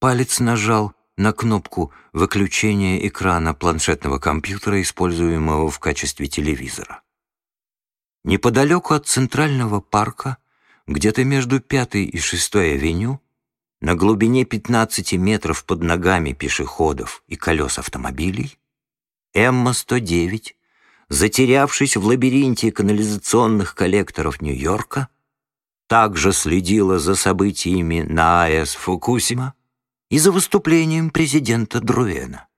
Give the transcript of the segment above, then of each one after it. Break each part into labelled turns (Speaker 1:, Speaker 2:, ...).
Speaker 1: Палец нажал на кнопку выключения экрана планшетного компьютера, используемого в качестве телевизора. Неподалеку от Центрального парка, где-то между Пятой и Шестой авеню, на глубине 15 метров под ногами пешеходов и колес автомобилей, Эмма-109, затерявшись в лабиринте канализационных коллекторов Нью-Йорка, также следила за событиями на АЭС Фукусима и за выступлением президента Друэна.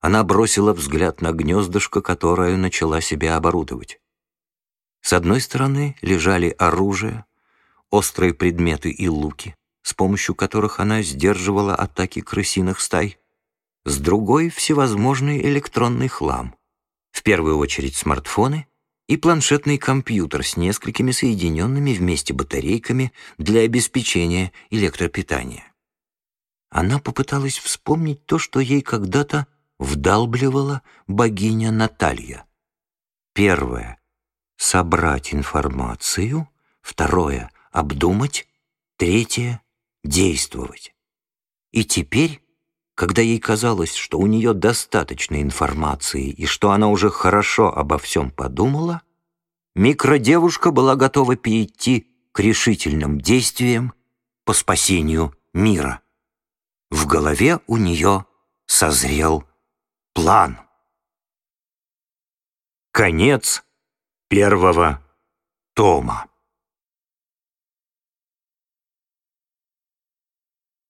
Speaker 1: Она бросила взгляд на гнездышко, которое начала себя оборудовать. С одной стороны лежали оружие, острые предметы и луки, с помощью которых она сдерживала атаки крысиных стай. С другой — всевозможный электронный хлам. В первую очередь смартфоны и планшетный компьютер с несколькими соединенными вместе батарейками для обеспечения электропитания. Она попыталась вспомнить то, что ей когда-то вдалбливала богиня Наталья. Первое — собрать информацию. Второе — обдумать. Третье — действовать. И теперь когда ей казалось, что у нее достаточно информации и что она уже хорошо обо всем подумала, микродевушка была готова перейти к решительным действиям по спасению мира. В голове у нее созрел план. Конец первого тома.